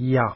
Ja